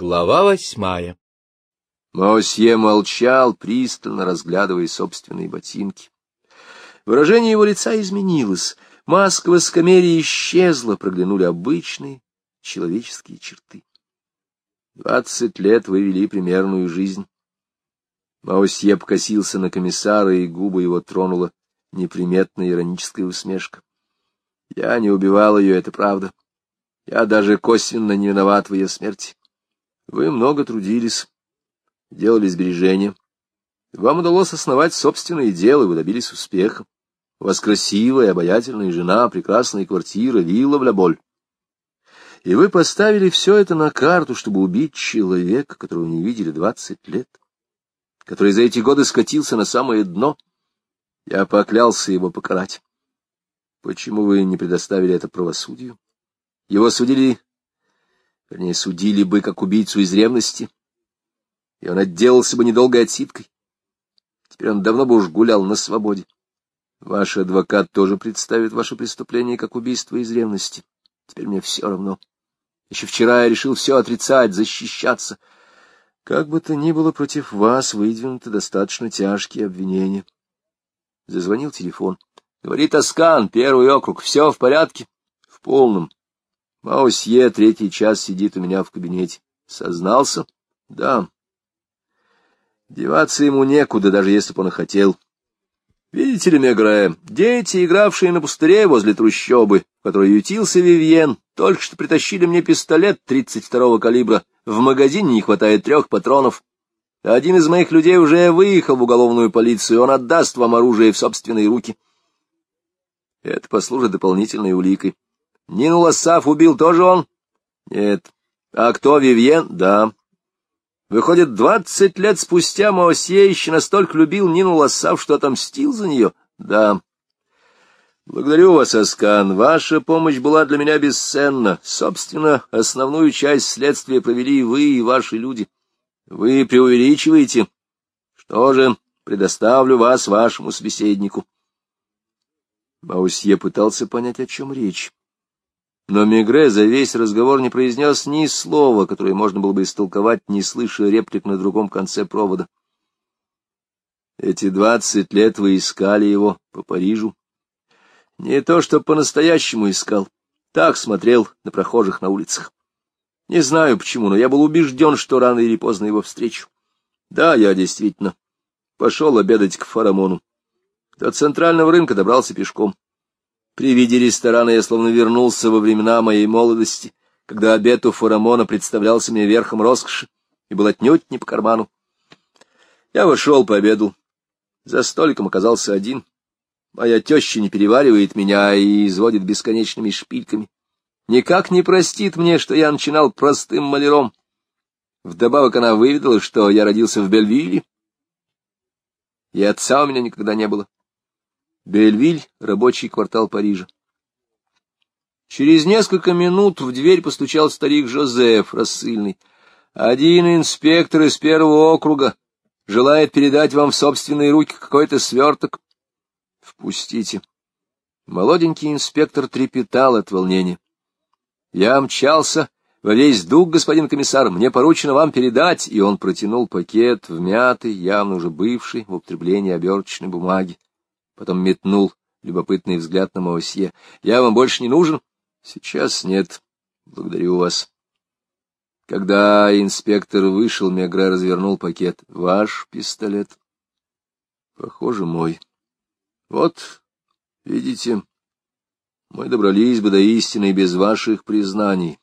Глава восьмая Мосье молчал, пристально разглядывая собственные ботинки. Выражение его лица изменилось, маска воскомерия исчезла, проглянули обычные человеческие черты. Двадцать лет вы вели примерную жизнь. Маусье покосился на комиссара, и губы его тронула неприметная ироническая усмешка. Я не убивал ее, это правда. Я даже косвенно не виноват в ее смерти. Вы много трудились, делали сбережения. Вам удалось основать собственное дело, вы добились успеха. У вас красивая, обаятельная жена, прекрасная квартира, вилла в Ляболь. И вы поставили все это на карту, чтобы убить человека, которого не видели двадцать лет, который за эти годы скатился на самое дно. Я поклялся его покарать. Почему вы не предоставили это правосудию? Его судили Вернее, судили бы как убийцу из ревности, и он отделался бы недолгой отсидкой. Теперь он давно бы уж гулял на свободе. Ваш адвокат тоже представит ваше преступление как убийство из ревности. Теперь мне все равно. Еще вчера я решил все отрицать, защищаться. Как бы то ни было, против вас выдвинуты достаточно тяжкие обвинения. Зазвонил телефон. Говорит Аскан, первый округ, все в порядке? В полном. Маусье третий час сидит у меня в кабинете. Сознался? Да. Деваться ему некуда, даже если бы он и хотел. Видите ли, Мегре, дети, игравшие на пустыре возле трущобы, в которой ютился Вивьен, только что притащили мне пистолет 32-го калибра. В магазине не хватает трех патронов. Один из моих людей уже выехал в уголовную полицию, он отдаст вам оружие в собственные руки. Это послужит дополнительной уликой. Нину Лассав убил тоже он? Нет. А кто Вивьен? Да. Выходит, двадцать лет спустя Моосье еще настолько любил Нину Лассав, что отомстил за нее? Да. Благодарю вас, Аскан. Ваша помощь была для меня бесценна. Собственно, основную часть следствия провели вы и ваши люди. Вы преувеличиваете. Что же, предоставлю вас вашему собеседнику. Маусье пытался понять, о чем речь. Но Мегре за весь разговор не произнес ни слова, которое можно было бы истолковать, не слыша реплик на другом конце провода. Эти двадцать лет вы искали его по Парижу. Не то, что по-настоящему искал. Так смотрел на прохожих на улицах. Не знаю почему, но я был убежден, что рано или поздно его встречу. Да, я действительно пошел обедать к Фарамону. До центрального рынка добрался пешком. При виде ресторана я словно вернулся во времена моей молодости, когда обед у Фарамона представлялся мне верхом роскоши и был отнюдь не по карману. Я вошел, пообедал. За столиком оказался один. Моя теща не переваривает меня и изводит бесконечными шпильками. Никак не простит мне, что я начинал простым маляром. Вдобавок она выведала, что я родился в Бельвилле, и отца у меня никогда не было. Бельвиль — рабочий квартал Парижа. Через несколько минут в дверь постучал старик Жозеф, рассыльный. Один инспектор из первого округа желает передать вам в собственные руки какой-то сверток. Впустите. Молоденький инспектор трепетал от волнения. Я мчался во весь дух, господин комиссар, мне поручено вам передать, и он протянул пакет в мятый, явно уже бывший в употреблении оберточной бумаги потом метнул любопытный взгляд на Маосье. — Я вам больше не нужен? — Сейчас нет. Благодарю вас. Когда инспектор вышел, Мегра развернул пакет. — Ваш пистолет? — Похоже, мой. — Вот, видите, мы добрались бы до истины без ваших признаний.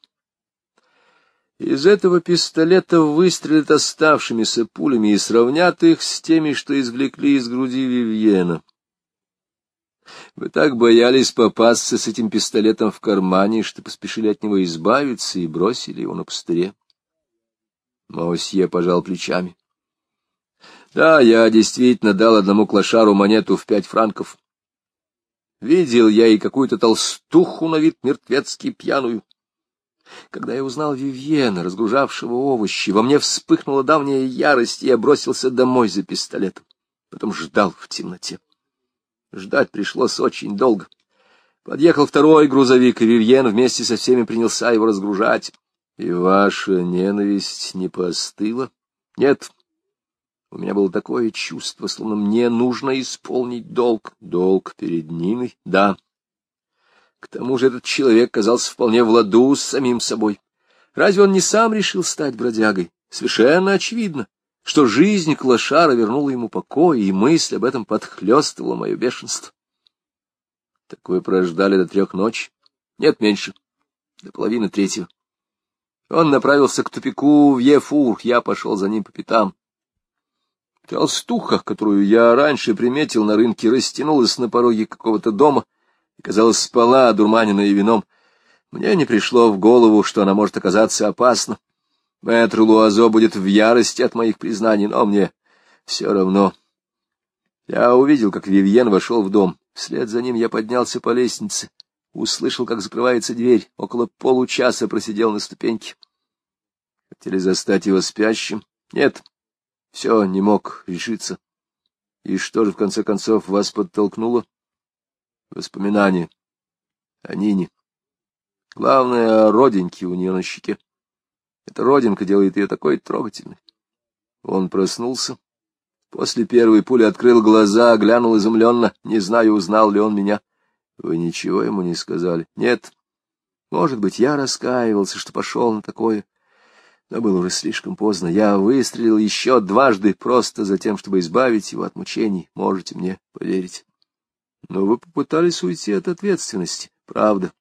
Из этого пистолета выстрелят оставшимися пулями и сравнят их с теми, что извлекли из груди Вивьена. Вы так боялись попасться с этим пистолетом в кармане, что поспешили от него избавиться и бросили его на пустыре. Маусье пожал плечами. Да, я действительно дал одному клошару монету в пять франков. Видел я и какую-то толстуху на вид мертвецки пьяную. Когда я узнал Вивьена, разгружавшего овощи, во мне вспыхнула давняя ярость, и я бросился домой за пистолетом. Потом ждал в темноте. Ждать пришлось очень долго. Подъехал второй грузовик, и Вивьен вместе со всеми принялся его разгружать. И ваша ненависть не постыла? Нет. У меня было такое чувство, словно мне нужно исполнить долг. Долг перед Ниной? Да. К тому же этот человек казался вполне в ладу с самим собой. Разве он не сам решил стать бродягой? Совершенно очевидно, что жизнь Клашара вернула ему покой, и мысль об этом подхлёстывала мое бешенство. Так вы прождали до трех ночи? Нет, меньше. До половины третьего. Он направился к тупику в Ефур, я пошел за ним по пятам. Толстуха, которую я раньше приметил на рынке, растянулась на пороге какого-то дома и, казалось, спала, одурманенная вином. Мне не пришло в голову, что она может оказаться опасна. Мэтр Луазо будет в ярости от моих признаний, но мне все равно. Я увидел, как Вивьен вошел в дом. Вслед за ним я поднялся по лестнице, услышал, как закрывается дверь, около получаса просидел на ступеньке. Хотели застать его спящим? Нет, все, не мог решиться. И что же, в конце концов, вас подтолкнуло? Воспоминания о Нине. Главное, о родинке у нее на щеке. Эта родинка делает ее такой трогательной. Он проснулся. После первой пули открыл глаза, глянул изумленно. Не знаю, узнал ли он меня. Вы ничего ему не сказали? Нет. Может быть, я раскаивался, что пошел на такое. Но было уже слишком поздно. Я выстрелил еще дважды, просто за тем, чтобы избавить его от мучений. Можете мне поверить. Но вы попытались уйти от ответственности. Правда.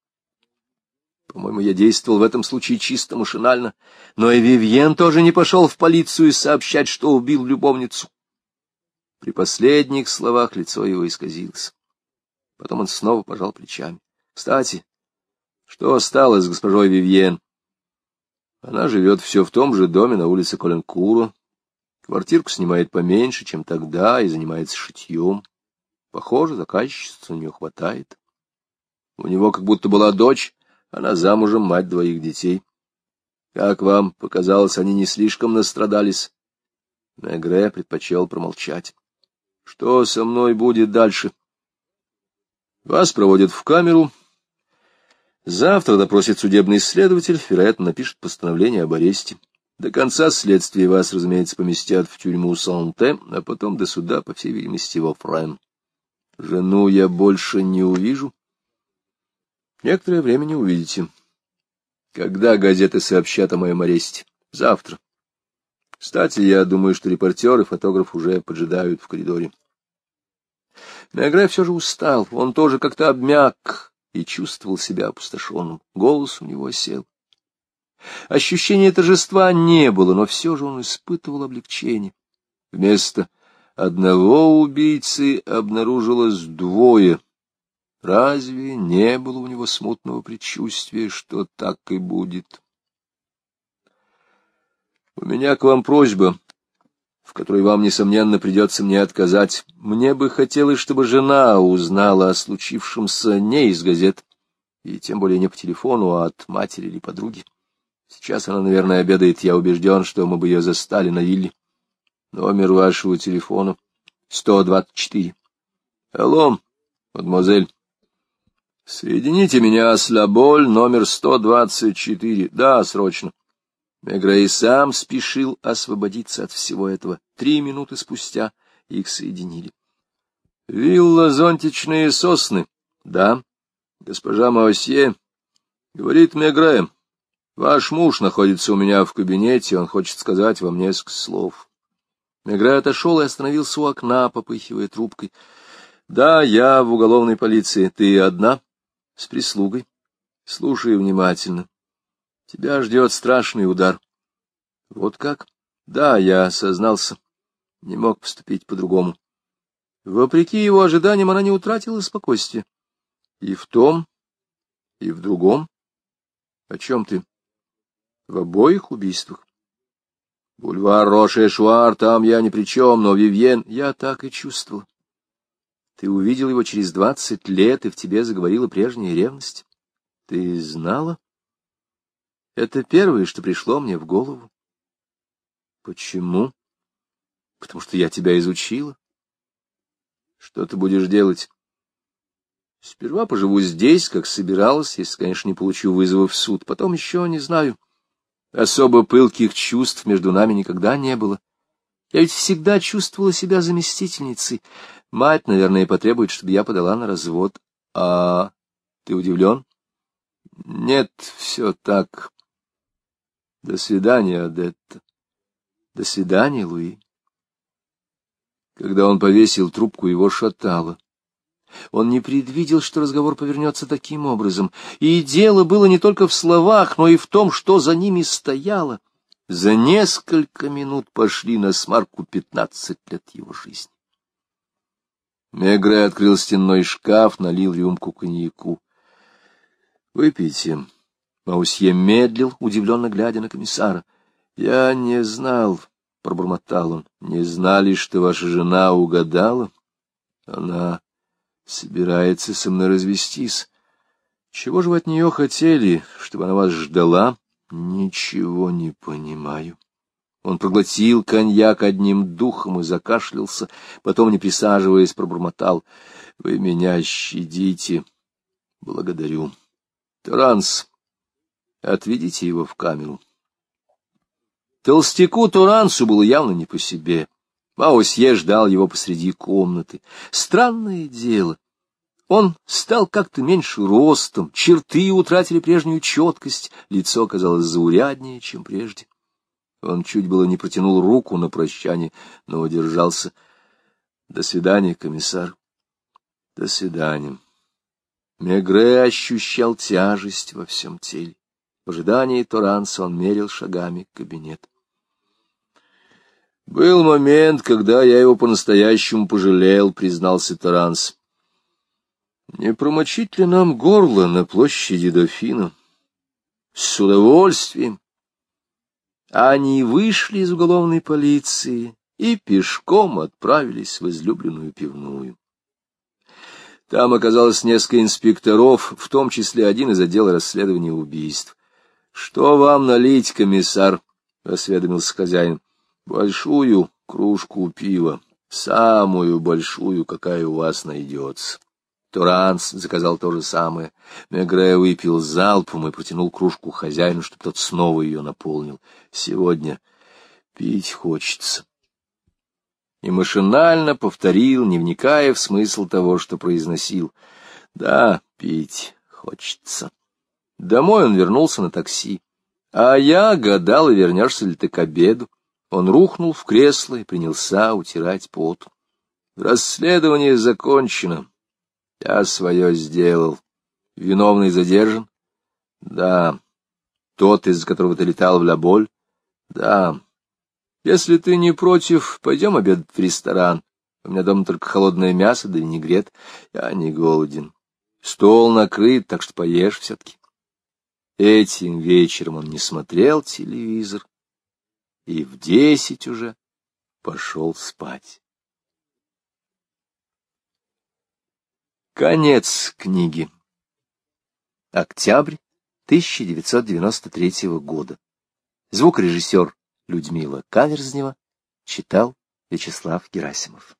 По-моему, я действовал в этом случае чисто машинально. Но и Вивьен тоже не пошел в полицию сообщать, что убил любовницу. При последних словах лицо его исказилось. Потом он снова пожал плечами. Кстати, что осталось с госпожой Вивьен? Она живет все в том же доме на улице Коленкура. Квартирку снимает поменьше, чем тогда, и занимается шитьем. Похоже, заказчиц у нее хватает. У него как будто была дочь, она замужем, мать двоих детей. Как вам показалось, они не слишком настрадались? Мегре предпочел промолчать. Что со мной будет дальше? Вас проводят в камеру. Завтра допросит судебный следователь, вероятно, напишет постановление об аресте. До конца следствия вас, разумеется, поместят в тюрьму Санте, а потом до суда, по всей видимости, во Френ. Жену я больше не увижу. Некоторое время не увидите. Когда газеты сообщат о моем аресте? Завтра. Кстати, я думаю, что репортер и фотограф уже поджидают в коридоре. Мегре все же устал, он тоже как-то обмяк и чувствовал себя опустошенным. Голос у него сел. Ощущения торжества не было, но все же он испытывал облегчение. Вместо одного убийцы обнаружилось двое. Разве не было у него смутного предчувствия, что так и будет? — У меня к вам просьба, в которой вам, несомненно, придется мне отказать. Мне бы хотелось, чтобы жена узнала о случившемся не из газет, и тем более не по телефону, а от матери или подруги. Сейчас она, наверное, обедает, я убежден, что мы бы ее застали на вилле. Номер вашего телефона — 124. Алло, мадемуазель. Соедините меня с Лаболь, номер 124. Да, срочно. Мегрей сам спешил освободиться от всего этого. Три минуты спустя их соединили. — Вилла зонтичные сосны. — Да. — Госпожа Маосье. — Говорит Мегре. Ваш муж находится у меня в кабинете, он хочет сказать вам несколько слов. Мегре отошел и остановился у окна, попыхивая трубкой. — Да, я в уголовной полиции. Ты одна? — С прислугой. — Слушай внимательно. Тебя ждет страшный удар. Вот как? Да, я сознался. Не мог поступить по-другому. Вопреки его ожиданиям, она не утратила спокойствия. И в том, и в другом. О чем ты? В обоих убийствах. Бульвар Роше-Шуар, там я ни при чем, но Вивьен я так и чувствовал. Ты увидел его через двадцать лет, и в тебе заговорила прежняя ревность. Ты знала? Это первое, что пришло мне в голову. Почему? Потому что я тебя изучила. Что ты будешь делать? Сперва поживу здесь, как собиралась, если, конечно, не получу вызова в суд. Потом еще не знаю. Особо пылких чувств между нами никогда не было. Я ведь всегда чувствовала себя заместительницей. Мать, наверное, потребует, чтобы я подала на развод. А ты удивлен? Нет, все так. До свидания, Адетта. До свидания, Луи. Когда он повесил трубку, его шатало. Он не предвидел, что разговор повернется таким образом, и дело было не только в словах, но и в том, что за ними стояло. За несколько минут пошли на смарку пятнадцать лет его жизни. Мегре открыл стенной шкаф, налил рюмку коньяку. — Выпейте. Маусье медлил, удивленно глядя на комиссара. — Я не знал, — пробормотал он, — не знали, что ваша жена угадала. Она собирается со мной развестись. Чего же вы от нее хотели, чтобы она вас ждала? Ничего не понимаю. Он проглотил коньяк одним духом и закашлялся, потом, не присаживаясь, пробормотал. — Вы меня щадите. Благодарю. Туранс, отведите его в камеру. Толстяку Турансу было явно не по себе. Маусье ждал его посреди комнаты. Странное дело. Он стал как-то меньше ростом, черты утратили прежнюю четкость, лицо казалось зауряднее, чем прежде. Он чуть было не протянул руку на прощание, но удержался. — До свидания, комиссар. — До свидания. Мегре ощущал тяжесть во всем теле. В ожидании Торанса он мерил шагами кабинет. «Был момент, когда я его по-настоящему пожалел», — признался Таранс. «Не промочить ли нам горло на площади Дофина?» «С удовольствием». Они вышли из уголовной полиции и пешком отправились в излюбленную пивную. Там оказалось несколько инспекторов, в том числе один из отдела расследования убийств. — Что вам налить, комиссар? — осведомился хозяин. Большую кружку пива, самую большую, какая у вас найдется. Туранс заказал то же самое. Мегре выпил залпом и протянул кружку хозяину, чтобы тот снова ее наполнил. Сегодня пить хочется. И машинально повторил, не вникая в смысл того, что произносил. Да, пить хочется. Домой он вернулся на такси. А я гадал, вернешься ли ты к обеду. Он рухнул в кресло и принялся утирать пот. Расследование закончено. Я свое сделал. Виновный задержан? Да. Тот, из-за которого ты летал в Лаболь? Да. Если ты не против, пойдем обедать в ресторан. У меня дома только холодное мясо да винегрет. Я не голоден. Стол накрыт, так что поешь все-таки. Этим вечером он не смотрел телевизор и в десять уже пошел спать. Конец книги. Октябрь 1993 года. Звукорежиссер Людмила Каверзнева читал Вячеслав Герасимов.